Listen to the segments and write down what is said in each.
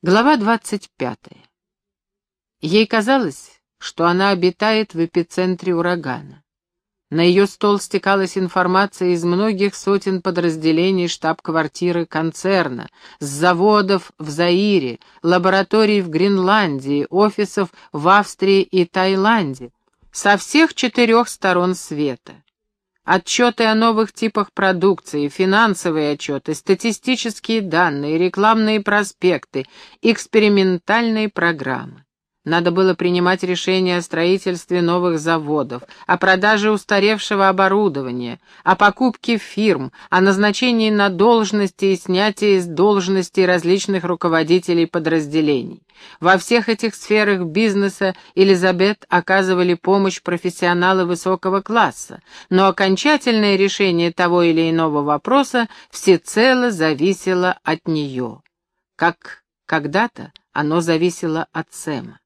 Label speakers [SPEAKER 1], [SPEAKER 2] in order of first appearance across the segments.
[SPEAKER 1] Глава двадцать пятая. Ей казалось, что она обитает в эпицентре урагана. На ее стол стекалась информация из многих сотен подразделений штаб-квартиры концерна, с заводов в Заире, лабораторий в Гренландии, офисов в Австрии и Таиланде, со всех четырех сторон света. Отчеты о новых типах продукции, финансовые отчеты, статистические данные, рекламные проспекты, экспериментальные программы. Надо было принимать решения о строительстве новых заводов, о продаже устаревшего оборудования, о покупке фирм, о назначении на должности и снятии с должностей различных руководителей подразделений. Во всех этих сферах бизнеса Элизабет оказывали помощь профессионалы высокого класса, но окончательное решение того или иного вопроса всецело зависело от нее. Как когда-то оно зависело от Сэма.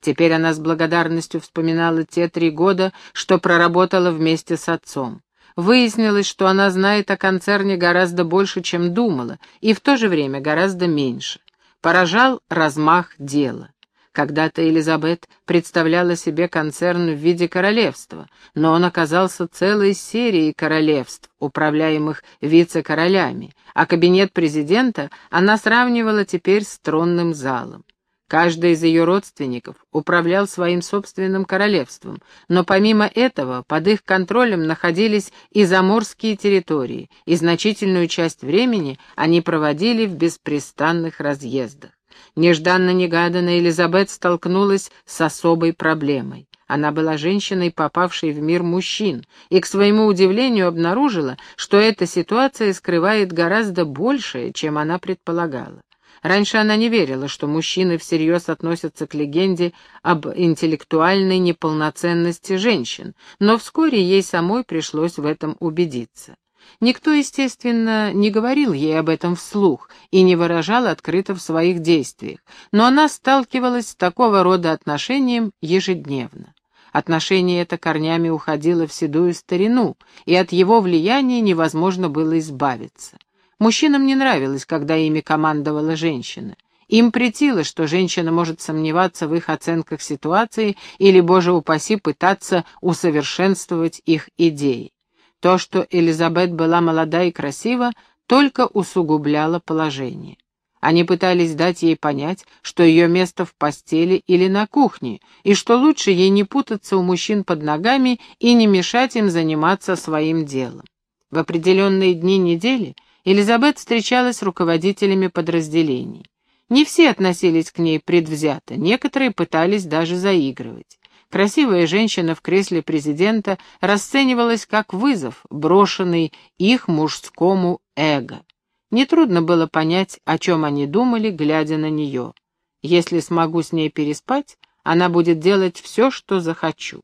[SPEAKER 1] Теперь она с благодарностью вспоминала те три года, что проработала вместе с отцом. Выяснилось, что она знает о концерне гораздо больше, чем думала, и в то же время гораздо меньше. Поражал размах дела. Когда-то Элизабет представляла себе концерн в виде королевства, но он оказался целой серией королевств, управляемых вице-королями, а кабинет президента она сравнивала теперь с тронным залом. Каждый из ее родственников управлял своим собственным королевством, но помимо этого под их контролем находились и заморские территории, и значительную часть времени они проводили в беспрестанных разъездах. Нежданно-негаданно Элизабет столкнулась с особой проблемой. Она была женщиной, попавшей в мир мужчин, и, к своему удивлению, обнаружила, что эта ситуация скрывает гораздо большее, чем она предполагала. Раньше она не верила, что мужчины всерьез относятся к легенде об интеллектуальной неполноценности женщин, но вскоре ей самой пришлось в этом убедиться. Никто, естественно, не говорил ей об этом вслух и не выражал открыто в своих действиях, но она сталкивалась с такого рода отношением ежедневно. Отношение это корнями уходило в седую старину, и от его влияния невозможно было избавиться. Мужчинам не нравилось, когда ими командовала женщина. Им претило, что женщина может сомневаться в их оценках ситуации или, боже упаси, пытаться усовершенствовать их идеи. То, что Элизабет была молода и красива, только усугубляло положение. Они пытались дать ей понять, что ее место в постели или на кухне, и что лучше ей не путаться у мужчин под ногами и не мешать им заниматься своим делом. В определенные дни недели Элизабет встречалась с руководителями подразделений. Не все относились к ней предвзято, некоторые пытались даже заигрывать. Красивая женщина в кресле президента расценивалась как вызов, брошенный их мужскому эго. Нетрудно было понять, о чем они думали, глядя на нее. Если смогу с ней переспать, она будет делать все, что захочу.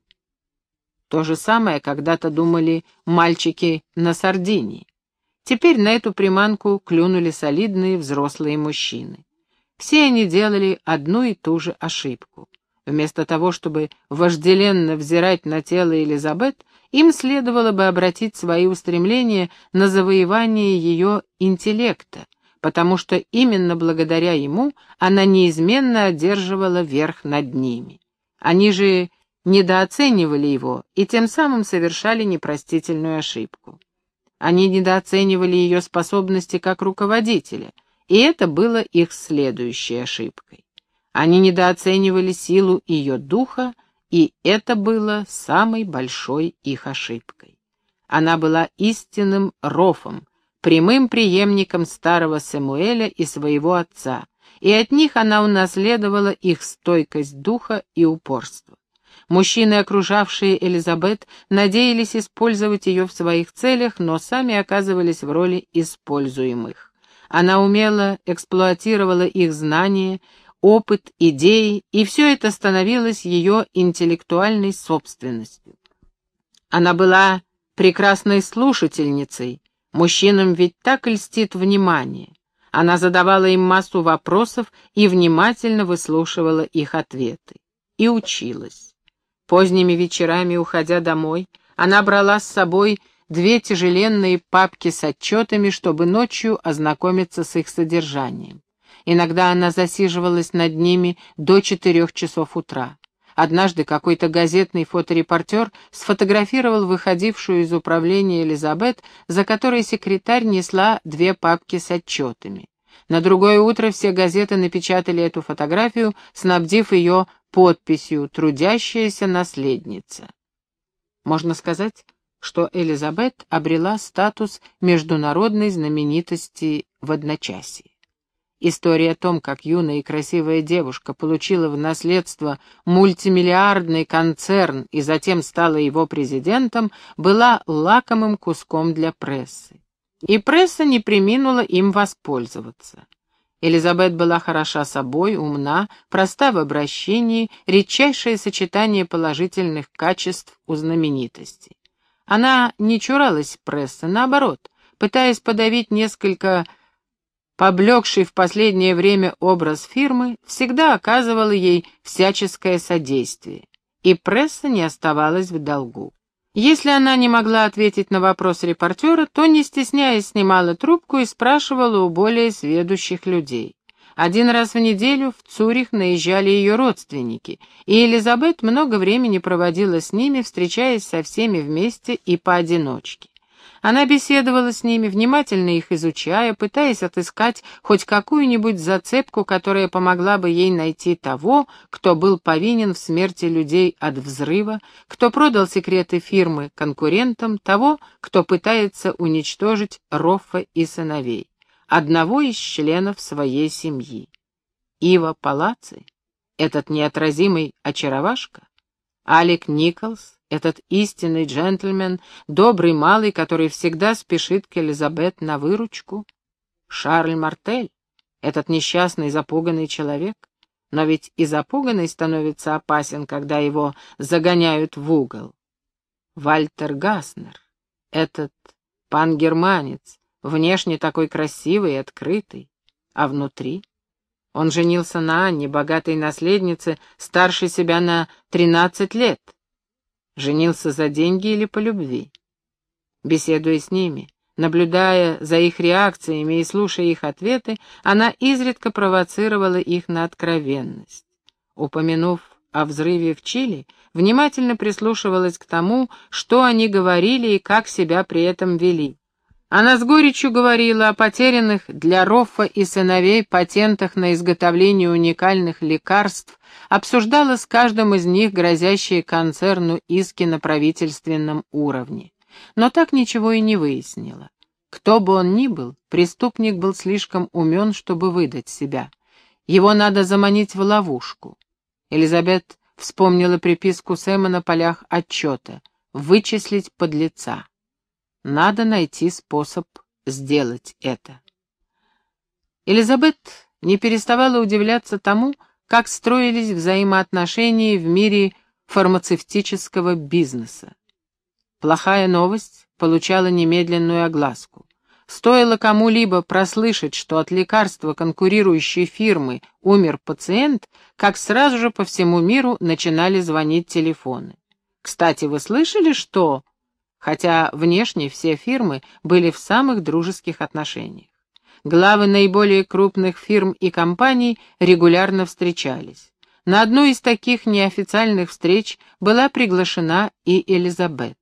[SPEAKER 1] То же самое когда-то думали мальчики на Сардинии. Теперь на эту приманку клюнули солидные взрослые мужчины. Все они делали одну и ту же ошибку. Вместо того, чтобы вожделенно взирать на тело Элизабет, им следовало бы обратить свои устремления на завоевание ее интеллекта, потому что именно благодаря ему она неизменно одерживала верх над ними. Они же недооценивали его и тем самым совершали непростительную ошибку. Они недооценивали ее способности как руководителя, и это было их следующей ошибкой. Они недооценивали силу ее духа, и это было самой большой их ошибкой. Она была истинным рофом, прямым преемником старого Самуэля и своего отца, и от них она унаследовала их стойкость духа и упорство. Мужчины, окружавшие Элизабет, надеялись использовать ее в своих целях, но сами оказывались в роли используемых. Она умело эксплуатировала их знания, опыт, идеи, и все это становилось ее интеллектуальной собственностью. Она была прекрасной слушательницей, мужчинам ведь так льстит внимание. Она задавала им массу вопросов и внимательно выслушивала их ответы. И училась. Поздними вечерами, уходя домой, она брала с собой две тяжеленные папки с отчетами, чтобы ночью ознакомиться с их содержанием. Иногда она засиживалась над ними до четырех часов утра. Однажды какой-то газетный фоторепортер сфотографировал выходившую из управления Элизабет, за которой секретарь несла две папки с отчетами. На другое утро все газеты напечатали эту фотографию, снабдив ее подписью «Трудящаяся наследница». Можно сказать, что Элизабет обрела статус международной знаменитости в одночасье. История о том, как юная и красивая девушка получила в наследство мультимиллиардный концерн и затем стала его президентом, была лакомым куском для прессы. И пресса не приминула им воспользоваться. Элизабет была хороша собой, умна, проста в обращении, редчайшее сочетание положительных качеств у знаменитостей. Она не чуралась прессы, наоборот, пытаясь подавить несколько поблекший в последнее время образ фирмы, всегда оказывала ей всяческое содействие, и пресса не оставалась в долгу. Если она не могла ответить на вопрос репортера, то, не стесняясь, снимала трубку и спрашивала у более сведущих людей. Один раз в неделю в Цюрих наезжали ее родственники, и Элизабет много времени проводила с ними, встречаясь со всеми вместе и поодиночке. Она беседовала с ними, внимательно их изучая, пытаясь отыскать хоть какую-нибудь зацепку, которая помогла бы ей найти того, кто был повинен в смерти людей от взрыва, кто продал секреты фирмы конкурентам, того, кто пытается уничтожить Роффа и сыновей, одного из членов своей семьи. Ива Палаци, этот неотразимый очаровашка, Алек Николс, этот истинный джентльмен, добрый малый, который всегда спешит к Элизабет на выручку? Шарль Мартель, этот несчастный запуганный человек? Но ведь и запуганный становится опасен, когда его загоняют в угол. Вальтер Гаснер, этот пан-германец, внешне такой красивый и открытый, а внутри... Он женился на Анне, богатой наследнице, старше себя на тринадцать лет. Женился за деньги или по любви? Беседуя с ними, наблюдая за их реакциями и слушая их ответы, она изредка провоцировала их на откровенность. Упомянув о взрыве в Чили, внимательно прислушивалась к тому, что они говорили и как себя при этом вели. Она с горечью говорила о потерянных для Роффа и сыновей патентах на изготовление уникальных лекарств, обсуждала с каждым из них грозящие концерну иски на правительственном уровне. Но так ничего и не выяснила. Кто бы он ни был, преступник был слишком умен, чтобы выдать себя. Его надо заманить в ловушку. Элизабет вспомнила приписку Сэма на полях отчета «Вычислить подлеца». Надо найти способ сделать это. Элизабет не переставала удивляться тому, как строились взаимоотношения в мире фармацевтического бизнеса. Плохая новость получала немедленную огласку. Стоило кому-либо прослышать, что от лекарства конкурирующей фирмы умер пациент, как сразу же по всему миру начинали звонить телефоны. Кстати, вы слышали, что хотя внешне все фирмы были в самых дружеских отношениях. Главы наиболее крупных фирм и компаний регулярно встречались. На одну из таких неофициальных встреч была приглашена и Элизабет.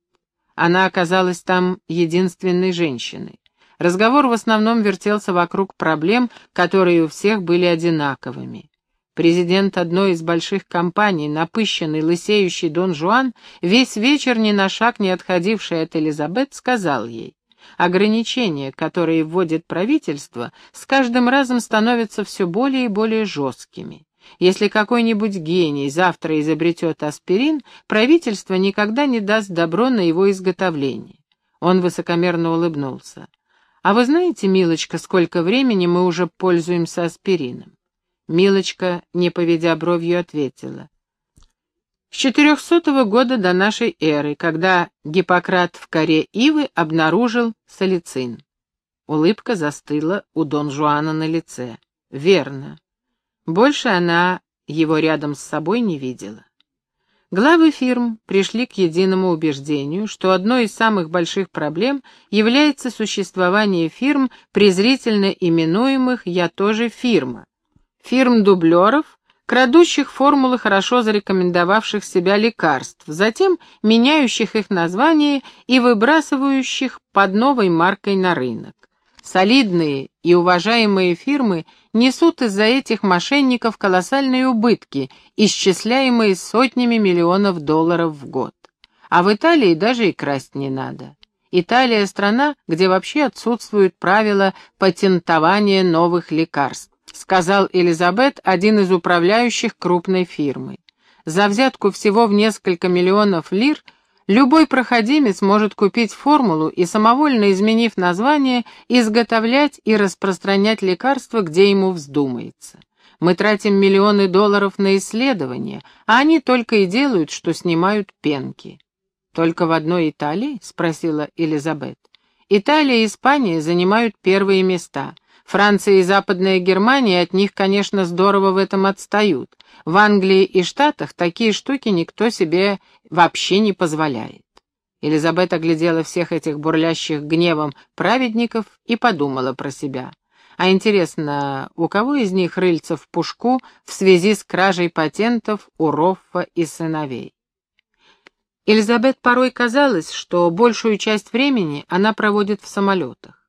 [SPEAKER 1] Она оказалась там единственной женщиной. Разговор в основном вертелся вокруг проблем, которые у всех были одинаковыми. Президент одной из больших компаний, напыщенный, лысеющий Дон Жуан, весь вечер ни на шаг не отходивший от Элизабет, сказал ей, ограничения, которые вводит правительство, с каждым разом становятся все более и более жесткими. Если какой-нибудь гений завтра изобретет аспирин, правительство никогда не даст добро на его изготовление. Он высокомерно улыбнулся. «А вы знаете, милочка, сколько времени мы уже пользуемся аспирином?» Милочка, не поведя бровью, ответила. С четырехсотого года до нашей эры, когда Гиппократ в коре ивы обнаружил салицин. Улыбка застыла у Дон Жуана на лице. Верно. Больше она его рядом с собой не видела. Главы фирм пришли к единому убеждению, что одной из самых больших проблем является существование фирм, презрительно именуемых «я тоже фирма», фирм-дублеров, крадущих формулы хорошо зарекомендовавших себя лекарств, затем меняющих их название и выбрасывающих под новой маркой на рынок. Солидные и уважаемые фирмы несут из-за этих мошенников колоссальные убытки, исчисляемые сотнями миллионов долларов в год. А в Италии даже и красть не надо. Италия — страна, где вообще отсутствуют правила патентования новых лекарств, сказал Элизабет, один из управляющих крупной фирмой. За взятку всего в несколько миллионов лир — Любой проходимец может купить формулу и, самовольно изменив название, изготовлять и распространять лекарства, где ему вздумается. Мы тратим миллионы долларов на исследования, а они только и делают, что снимают пенки. «Только в одной Италии?» — спросила Элизабет. «Италия и Испания занимают первые места. Франция и Западная Германия от них, конечно, здорово в этом отстают. В Англии и Штатах такие штуки никто себе вообще не позволяет. Елизабет оглядела всех этих бурлящих гневом праведников и подумала про себя. А интересно, у кого из них рыльца в пушку в связи с кражей патентов у Роффа и сыновей? Элизабет порой казалось, что большую часть времени она проводит в самолетах.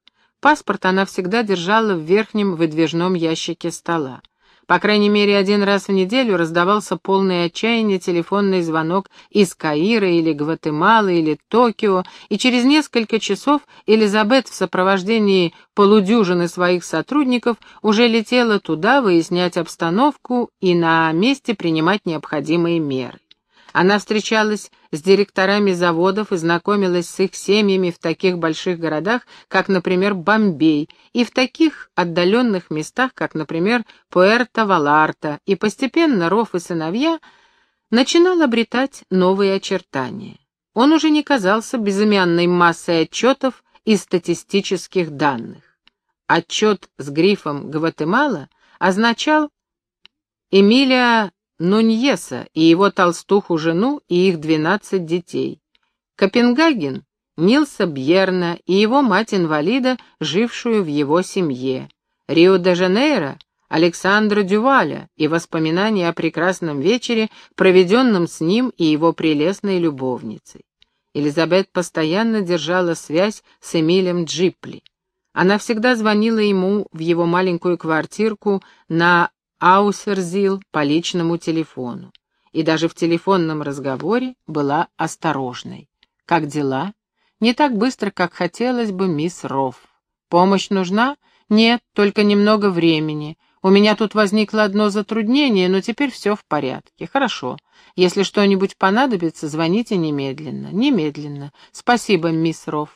[SPEAKER 1] Паспорт она всегда держала в верхнем выдвижном ящике стола. По крайней мере, один раз в неделю раздавался полный отчаяния телефонный звонок из Каира или Гватемалы или Токио, и через несколько часов Элизабет в сопровождении полудюжины своих сотрудников уже летела туда выяснять обстановку и на месте принимать необходимые меры. Она встречалась с директорами заводов и знакомилась с их семьями в таких больших городах, как, например, Бомбей, и в таких отдаленных местах, как, например, Пуэрто-Валарта, и постепенно Ров и сыновья начинал обретать новые очертания. Он уже не казался безымянной массой отчетов и статистических данных. Отчет с грифом «Гватемала» означал Эмилия Нуньеса и его толстуху-жену и их двенадцать детей. Копенгаген — Нилса Бьерна и его мать-инвалида, жившую в его семье. Рио-де-Жанейро — Александра Дюваля и воспоминания о прекрасном вечере, проведенном с ним и его прелестной любовницей. Элизабет постоянно держала связь с Эмилем Джипли. Она всегда звонила ему в его маленькую квартирку на Аусерзил по личному телефону. И даже в телефонном разговоре была осторожной. «Как дела?» «Не так быстро, как хотелось бы, мисс Рофф. Помощь нужна?» «Нет, только немного времени. У меня тут возникло одно затруднение, но теперь все в порядке. Хорошо. Если что-нибудь понадобится, звоните немедленно. Немедленно. Спасибо, мисс Рофф».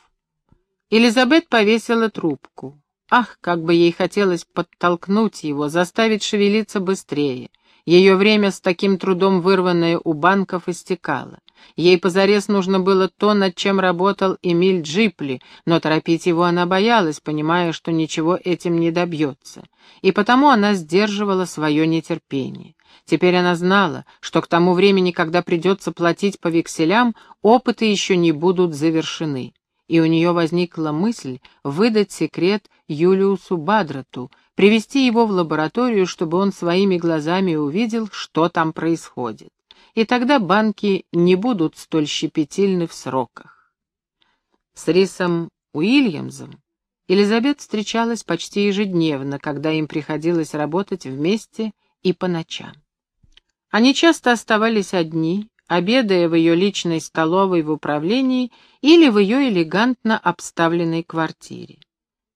[SPEAKER 1] Элизабет повесила трубку. Ах, как бы ей хотелось подтолкнуть его, заставить шевелиться быстрее. Ее время с таким трудом вырванное у банков истекало. Ей позарез нужно было то, над чем работал Эмиль Джипли, но торопить его она боялась, понимая, что ничего этим не добьется. И потому она сдерживала свое нетерпение. Теперь она знала, что к тому времени, когда придется платить по векселям, опыты еще не будут завершены и у нее возникла мысль выдать секрет Юлиусу Бадрату, привести его в лабораторию, чтобы он своими глазами увидел, что там происходит. И тогда банки не будут столь щепетильны в сроках. С Рисом Уильямсом Элизабет встречалась почти ежедневно, когда им приходилось работать вместе и по ночам. Они часто оставались одни, обедая в ее личной столовой в управлении или в ее элегантно обставленной квартире.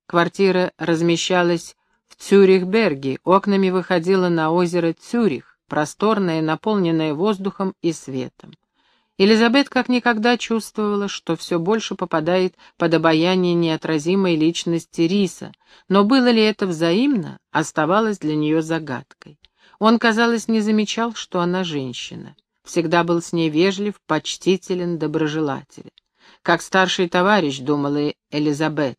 [SPEAKER 1] Квартира размещалась в Цюрихберге, окнами выходила на озеро Цюрих, просторное, наполненное воздухом и светом. Элизабет как никогда чувствовала, что все больше попадает под обаяние неотразимой личности Риса, но было ли это взаимно, оставалось для нее загадкой. Он, казалось, не замечал, что она женщина всегда был с ней вежлив, почтителен, доброжелателен. Как старший товарищ, думала Элизабет.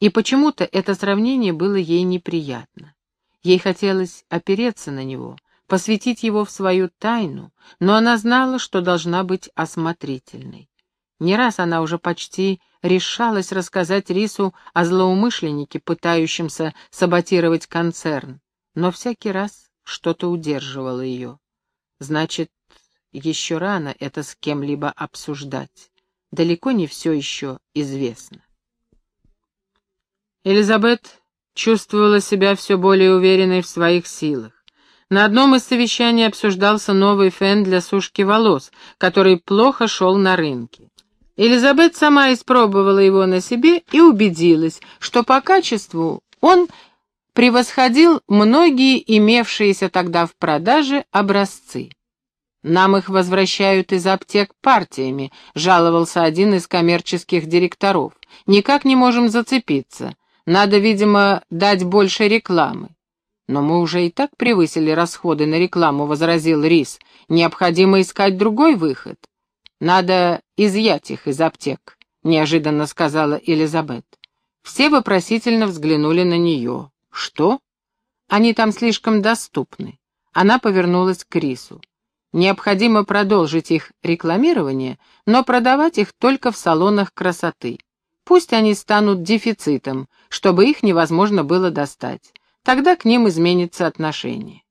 [SPEAKER 1] И почему-то это сравнение было ей неприятно. Ей хотелось опереться на него, посвятить его в свою тайну, но она знала, что должна быть осмотрительной. Не раз она уже почти решалась рассказать Рису о злоумышленнике, пытающемся саботировать концерн, Но всякий раз что-то удерживало ее. Значит, еще рано это с кем-либо обсуждать. Далеко не все еще известно. Элизабет чувствовала себя все более уверенной в своих силах. На одном из совещаний обсуждался новый фен для сушки волос, который плохо шел на рынке. Элизабет сама испробовала его на себе и убедилась, что по качеству он превосходил многие имевшиеся тогда в продаже образцы. «Нам их возвращают из аптек партиями», — жаловался один из коммерческих директоров. «Никак не можем зацепиться. Надо, видимо, дать больше рекламы». «Но мы уже и так превысили расходы на рекламу», — возразил Рис. «Необходимо искать другой выход». «Надо изъять их из аптек», — неожиданно сказала Элизабет. Все вопросительно взглянули на нее. «Что?» «Они там слишком доступны». Она повернулась к Рису. «Необходимо продолжить их рекламирование, но продавать их только в салонах красоты. Пусть они станут дефицитом, чтобы их невозможно было достать. Тогда к ним изменится отношение».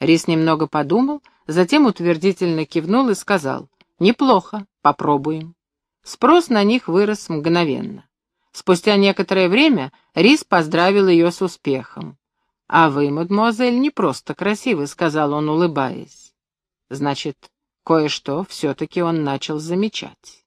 [SPEAKER 1] Рис немного подумал, затем утвердительно кивнул и сказал, «Неплохо, попробуем». Спрос на них вырос мгновенно. Спустя некоторое время Рис поздравил ее с успехом. «А вы, мадемуазель, не просто красивы», — сказал он, улыбаясь. Значит, кое-что все-таки он начал замечать.